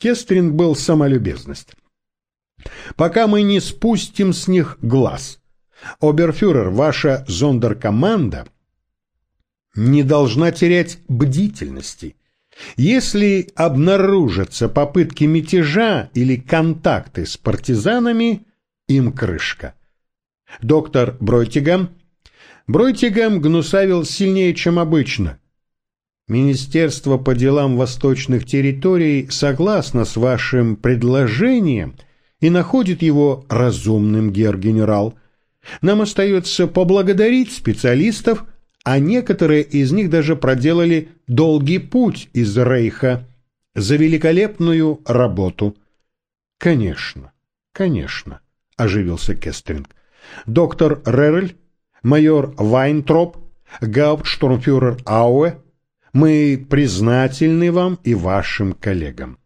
Кестринг был самолюбезность. Пока мы не спустим с них глаз. Оберфюрер, ваша зондеркоманда не должна терять бдительности. Если обнаружатся попытки мятежа или контакты с партизанами, им крышка. Доктор Бройтигам Бройтигам гнусавил сильнее, чем обычно. Министерство по делам восточных территорий согласно с вашим предложением и находит его разумным, гер-генерал. Нам остается поблагодарить специалистов, а некоторые из них даже проделали долгий путь из Рейха за великолепную работу. Конечно, конечно, оживился Кестринг. Доктор Ререль, майор Вайнтроп, гауптштурмфюрер Ауэ, мы признательны вам и вашим коллегам.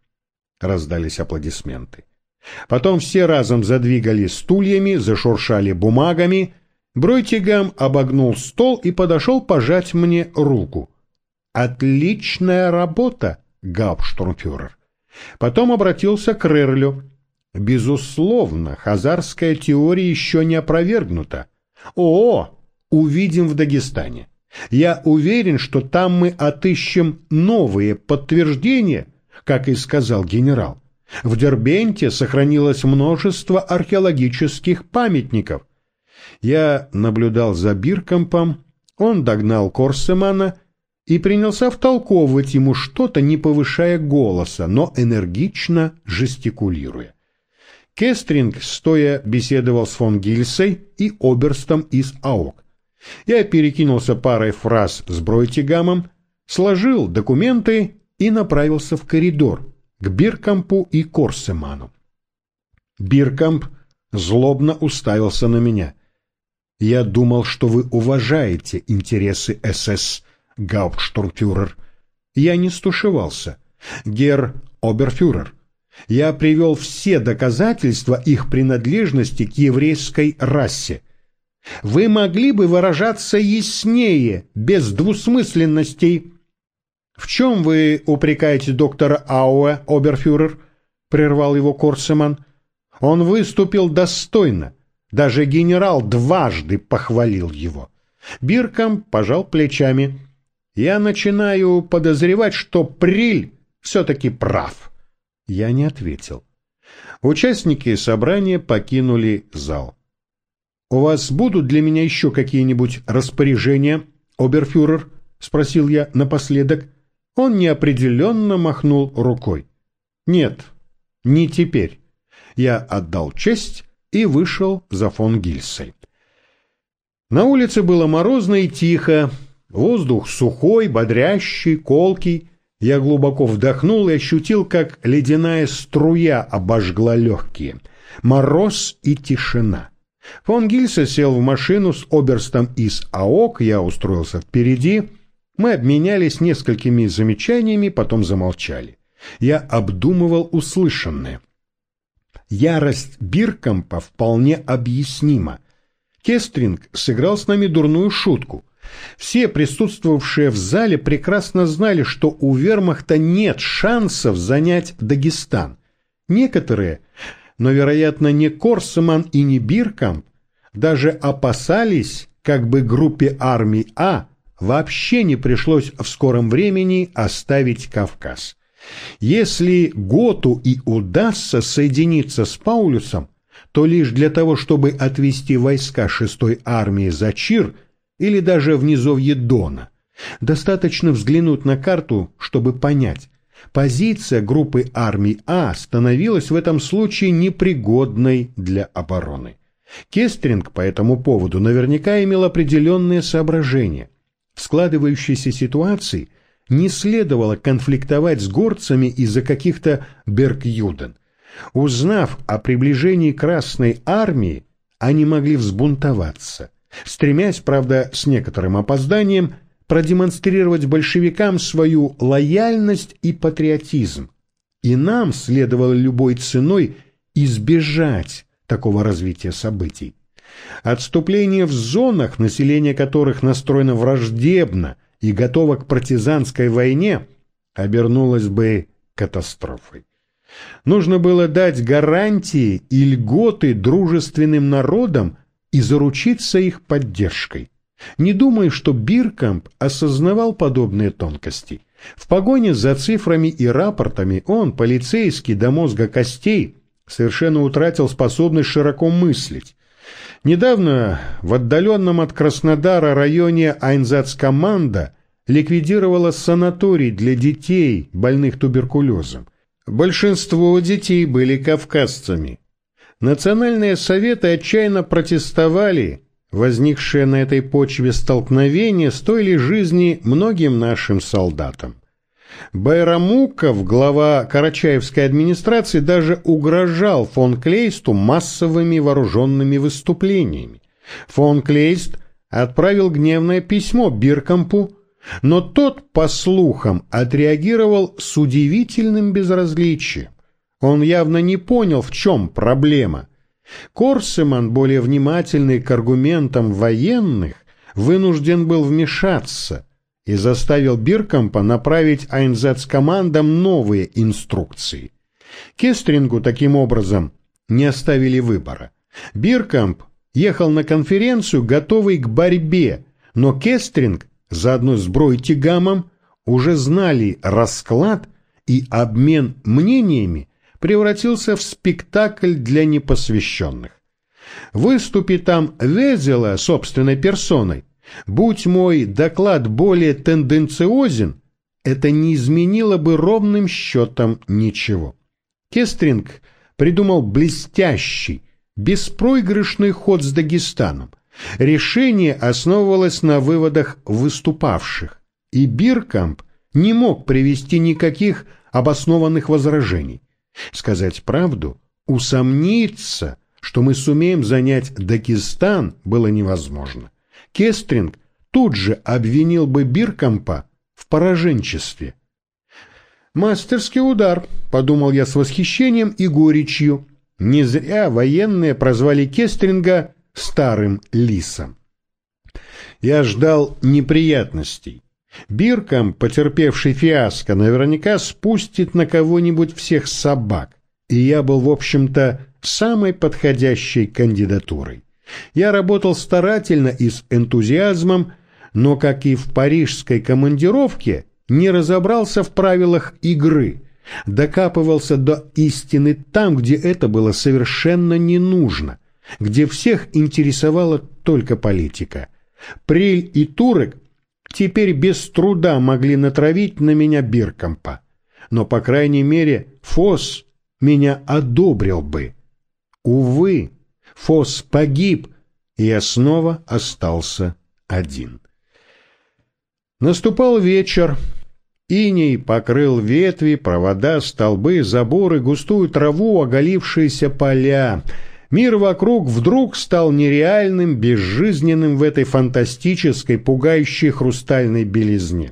Раздались аплодисменты. Потом все разом задвигали стульями, зашуршали бумагами. Бройтигам обогнул стол и подошел пожать мне руку. «Отличная работа, гауптштурмфюрер!» Потом обратился к Рерлю. «Безусловно, хазарская теория еще не опровергнута. О, увидим в Дагестане. Я уверен, что там мы отыщем новые подтверждения, как и сказал генерал. В Дербенте сохранилось множество археологических памятников. Я наблюдал за Биркомпом, он догнал Корсемана и принялся втолковывать ему что-то, не повышая голоса, но энергично жестикулируя. Кестринг, стоя, беседовал с фон Гильсой и оберстом из АОК. Я перекинулся парой фраз с Бройтигамом, сложил документы и направился в коридор к Биркампу и Корсеману. Биркамп злобно уставился на меня. «Я думал, что вы уважаете интересы СС, гауптштурмфюрер. Я не стушевался. Гер Оберфюрер, я привел все доказательства их принадлежности к еврейской расе. Вы могли бы выражаться яснее, без двусмысленностей. В чем вы упрекаете доктора Ауэ, оберфюрер? Прервал его Корсеман. Он выступил достойно. Даже генерал дважды похвалил его. Бирком пожал плечами. Я начинаю подозревать, что Приль все-таки прав. Я не ответил. Участники собрания покинули зал. «У вас будут для меня еще какие-нибудь распоряжения, оберфюрер?» — спросил я напоследок. Он неопределенно махнул рукой. «Нет, не теперь». Я отдал честь и вышел за фон Гильсой. На улице было морозно и тихо, воздух сухой, бодрящий, колкий. Я глубоко вдохнул и ощутил, как ледяная струя обожгла легкие. Мороз и тишина. Фон Гильса сел в машину с оберстом из АОК, я устроился впереди. Мы обменялись несколькими замечаниями, потом замолчали. Я обдумывал услышанное. Ярость Биркомпа вполне объяснима. Кестринг сыграл с нами дурную шутку. Все присутствовавшие в зале прекрасно знали, что у вермахта нет шансов занять Дагестан. Некоторые но, вероятно, не Корсман и не Биркамп даже опасались, как бы группе армий А вообще не пришлось в скором времени оставить Кавказ. Если Готу и удастся соединиться с Паулюсом, то лишь для того, чтобы отвести войска шестой армии за Чир или даже в низовье Дона. Достаточно взглянуть на карту, чтобы понять, позиция группы армий А становилась в этом случае непригодной для обороны. Кестринг по этому поводу наверняка имел определенные соображения. В складывающейся ситуации не следовало конфликтовать с горцами из-за каких-то Бергюден. Узнав о приближении Красной Армии, они могли взбунтоваться, стремясь, правда, с некоторым опозданием, продемонстрировать большевикам свою лояльность и патриотизм. И нам следовало любой ценой избежать такого развития событий. Отступление в зонах, население которых настроено враждебно и готово к партизанской войне, обернулось бы катастрофой. Нужно было дать гарантии и льготы дружественным народам и заручиться их поддержкой. Не думаю, что Биркамп осознавал подобные тонкости. В погоне за цифрами и рапортами он, полицейский до мозга костей, совершенно утратил способность широко мыслить. Недавно в отдаленном от Краснодара районе Айнзацкоманда ликвидировала санаторий для детей, больных туберкулезом. Большинство детей были кавказцами. Национальные советы отчаянно протестовали, возникшее на этой почве столкновение стоили жизни многим нашим солдатам. Байрамуков, глава Карачаевской администрации, даже угрожал фон Клейсту массовыми вооруженными выступлениями. Фон Клейст отправил гневное письмо Биркампу, но тот, по слухам, отреагировал с удивительным безразличием. Он явно не понял, в чем проблема. Корсеман, более внимательный к аргументам военных, вынужден был вмешаться и заставил Биркампа направить Айнзет командам новые инструкции. Кестрингу таким образом не оставили выбора. Биркамп ехал на конференцию, готовый к борьбе, но Кестринг заодно с Бройтигамом уже знали расклад и обмен мнениями превратился в спектакль для непосвященных. Выступи там Везела собственной персоной, будь мой доклад более тенденциозен, это не изменило бы ровным счетом ничего. Кестринг придумал блестящий, беспроигрышный ход с Дагестаном. Решение основывалось на выводах выступавших, и Биркамп не мог привести никаких обоснованных возражений. Сказать правду, усомниться, что мы сумеем занять Дагестан, было невозможно. Кестринг тут же обвинил бы Биркампа в пораженчестве. «Мастерский удар», — подумал я с восхищением и горечью. Не зря военные прозвали Кестринга «старым лисом». Я ждал неприятностей. Биркам, потерпевший фиаско, наверняка спустит на кого-нибудь всех собак, и я был, в общем-то, самой подходящей кандидатурой. Я работал старательно и с энтузиазмом, но, как и в парижской командировке, не разобрался в правилах игры, докапывался до истины там, где это было совершенно не нужно, где всех интересовала только политика. Приль и Турек теперь без труда могли натравить на меня Биркомпа. Но, по крайней мере, Фос меня одобрил бы. Увы, Фос погиб, и я снова остался один. Наступал вечер. Иней покрыл ветви, провода, столбы, заборы, густую траву, оголившиеся поля — Мир вокруг вдруг стал нереальным, безжизненным в этой фантастической, пугающей хрустальной белизне.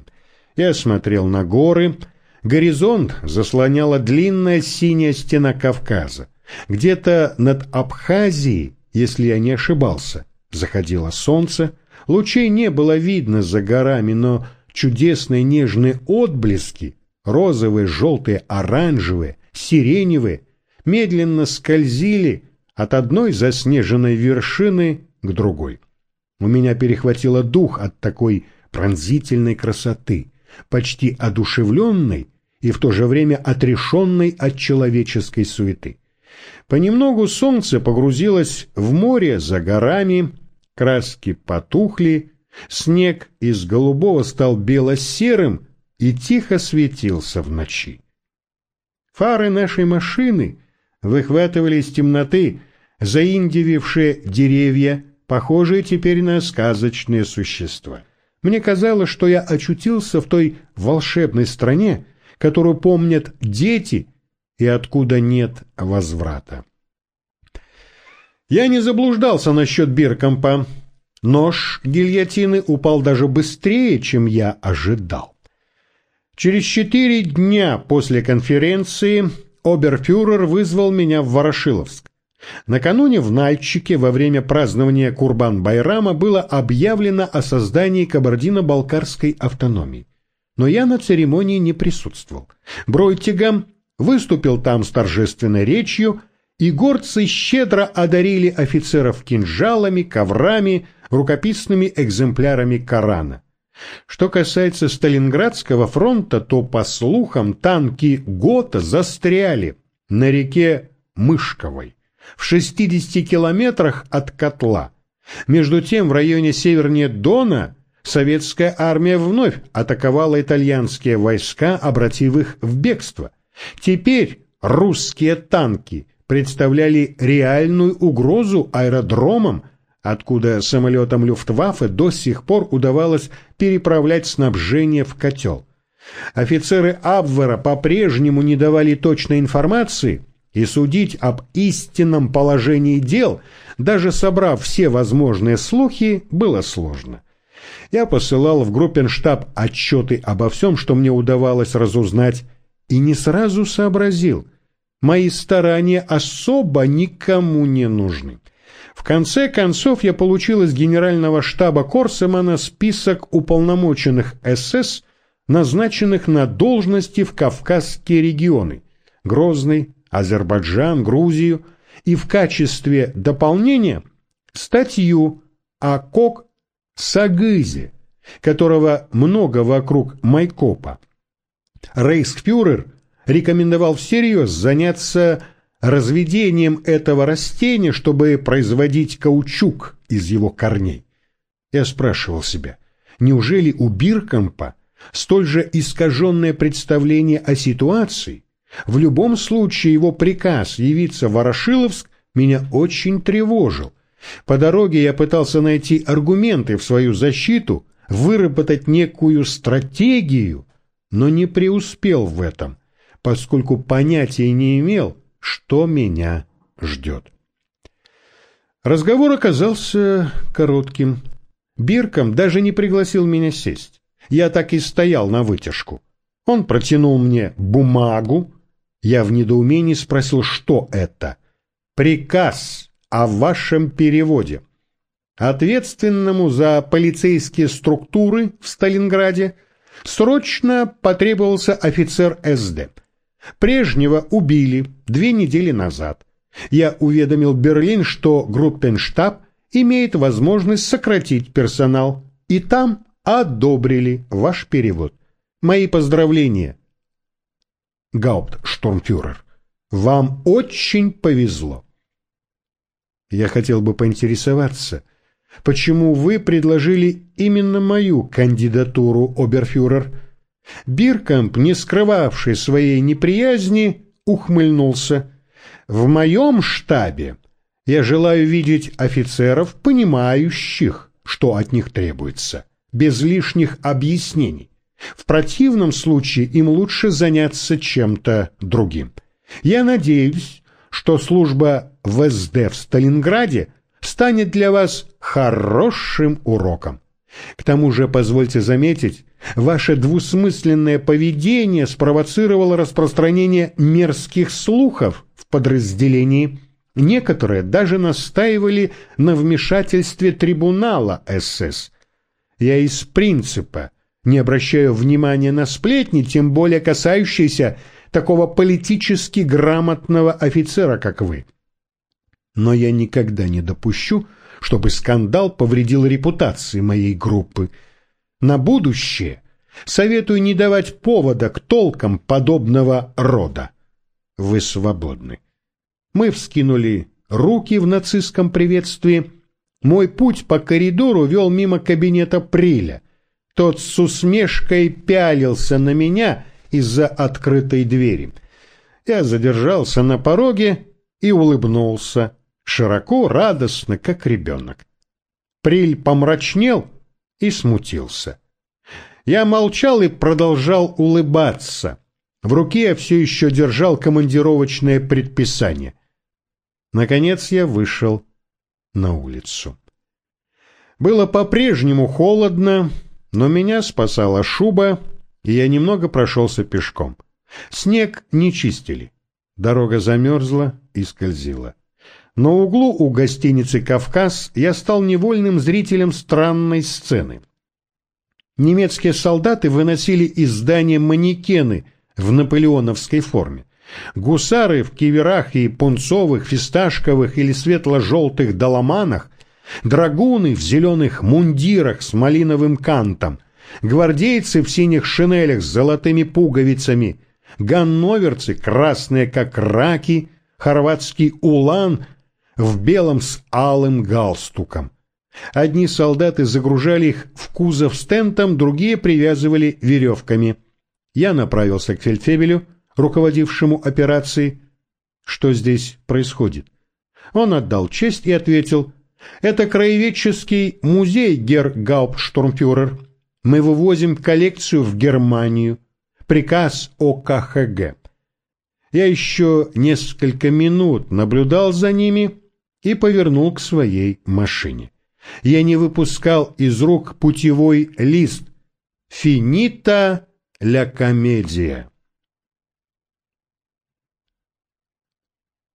Я смотрел на горы. Горизонт заслоняла длинная синяя стена Кавказа. Где-то над Абхазией, если я не ошибался, заходило солнце. Лучей не было видно за горами, но чудесные нежные отблески, розовые, желтые, оранжевые, сиреневые, медленно скользили от одной заснеженной вершины к другой. У меня перехватило дух от такой пронзительной красоты, почти одушевленной и в то же время отрешенной от человеческой суеты. Понемногу солнце погрузилось в море за горами, краски потухли, снег из голубого стал бело-серым и тихо светился в ночи. Фары нашей машины выхватывали из темноты заиндивившие деревья, похожие теперь на сказочные существа. Мне казалось, что я очутился в той волшебной стране, которую помнят дети и откуда нет возврата. Я не заблуждался насчет Биркомпа. Нож гильотины упал даже быстрее, чем я ожидал. Через четыре дня после конференции оберфюрер вызвал меня в Ворошиловск. Накануне в Нальчике во время празднования Курбан-Байрама было объявлено о создании Кабардино-Балкарской автономии. Но я на церемонии не присутствовал. Бройтигам выступил там с торжественной речью, и горцы щедро одарили офицеров кинжалами, коврами, рукописными экземплярами Корана. Что касается Сталинградского фронта, то, по слухам, танки ГОТА застряли на реке Мышковой, в 60 километрах от котла. Между тем, в районе севернее Дона советская армия вновь атаковала итальянские войска, обратив их в бегство. Теперь русские танки представляли реальную угрозу аэродромам, откуда самолетам Люфтваффе до сих пор удавалось переправлять снабжение в котел. Офицеры Абвера по-прежнему не давали точной информации, и судить об истинном положении дел, даже собрав все возможные слухи, было сложно. Я посылал в группенштаб отчеты обо всем, что мне удавалось разузнать, и не сразу сообразил. Мои старания особо никому не нужны. В конце концов я получил из генерального штаба Корсемана список уполномоченных СС, назначенных на должности в Кавказские регионы – Грозный, Азербайджан, Грузию, и в качестве дополнения статью о Кок Сагызе, которого много вокруг Майкопа. Рейхсфюрер рекомендовал всерьез заняться разведением этого растения, чтобы производить каучук из его корней. Я спрашивал себя, неужели у Биркомпа столь же искаженное представление о ситуации? В любом случае его приказ явиться в Ворошиловск меня очень тревожил. По дороге я пытался найти аргументы в свою защиту, выработать некую стратегию, но не преуспел в этом, поскольку понятия не имел, что меня ждет. Разговор оказался коротким. Бирком даже не пригласил меня сесть. Я так и стоял на вытяжку. Он протянул мне бумагу. Я в недоумении спросил, что это. «Приказ о вашем переводе». Ответственному за полицейские структуры в Сталинграде срочно потребовался офицер СД. Прежнего убили две недели назад. Я уведомил Берлин, что группенштаб имеет возможность сократить персонал, и там одобрили ваш перевод. Мои поздравления. Гауптштурмфюрер, вам очень повезло. Я хотел бы поинтересоваться, почему вы предложили именно мою кандидатуру, оберфюрер? Биркамп, не скрывавший своей неприязни, ухмыльнулся. «В моем штабе я желаю видеть офицеров, понимающих, что от них требуется, без лишних объяснений. В противном случае им лучше заняться чем-то другим. Я надеюсь, что служба в СД в Сталинграде станет для вас хорошим уроком. К тому же, позвольте заметить, ваше двусмысленное поведение спровоцировало распространение мерзких слухов в подразделении. Некоторые даже настаивали на вмешательстве трибунала СС. Я из принципа не обращаю внимания на сплетни, тем более касающиеся такого политически грамотного офицера, как вы. Но я никогда не допущу, чтобы скандал повредил репутации моей группы. На будущее советую не давать повода к толкам подобного рода. Вы свободны. Мы вскинули руки в нацистском приветствии. Мой путь по коридору вел мимо кабинета Приля. Тот с усмешкой пялился на меня из-за открытой двери. Я задержался на пороге и улыбнулся широко, радостно, как ребенок. Приль помрачнел и смутился. Я молчал и продолжал улыбаться. В руке я все еще держал командировочное предписание. Наконец я вышел на улицу. Было по-прежнему холодно, но меня спасала шуба, и я немного прошелся пешком. Снег не чистили. Дорога замерзла и скользила. На углу у гостиницы «Кавказ» я стал невольным зрителем странной сцены. Немецкие солдаты выносили из здания манекены в наполеоновской форме. Гусары в киверах и пунцовых, фисташковых или светло-желтых доломанах, драгуны в зеленых мундирах с малиновым кантом, гвардейцы в синих шинелях с золотыми пуговицами, ганноверцы, красные как раки, хорватский улан в белом с алым галстуком. Одни солдаты загружали их в кузов с другие привязывали веревками. Я направился к фельдфебелю, руководившему операцией. Что здесь происходит? Он отдал честь и ответил, «Это краеведческий музей, герр Гауптштурмфюрер. Мы вывозим коллекцию в Германию. Приказ ОКХГ». Я еще несколько минут наблюдал за ними и повернул к своей машине. Я не выпускал из рук путевой лист «Финита ля комедия».